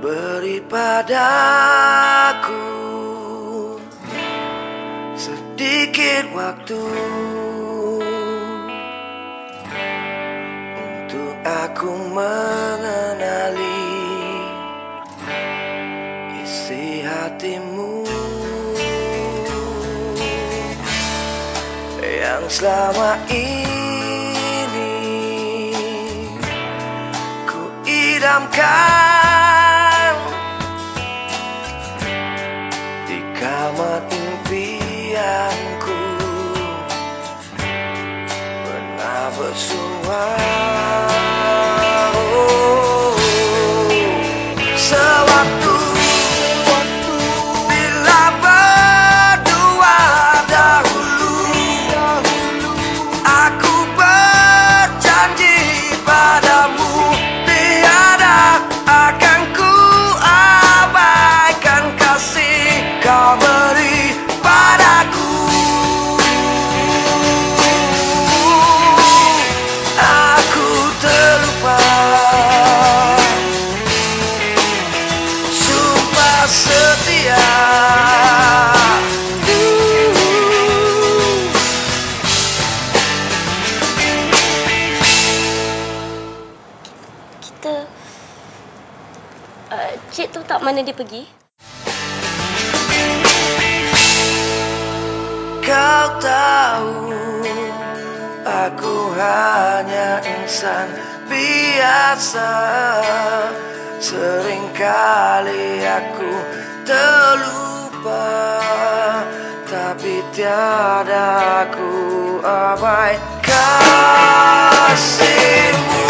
Beri padaku sedikit waktu Untuk aku mengenali isi hatimu Yang selama ini ku idamkan Kita uh, Cik tahu tak mana dia pergi? Kau tahu Aku hanya insan biasa Seringkali aku terlupa Tapi tiada aku abaikan kasihmu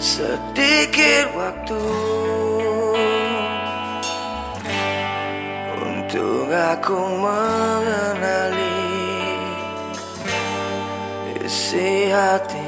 sedikit waktu Untuk aku mengenali isi hati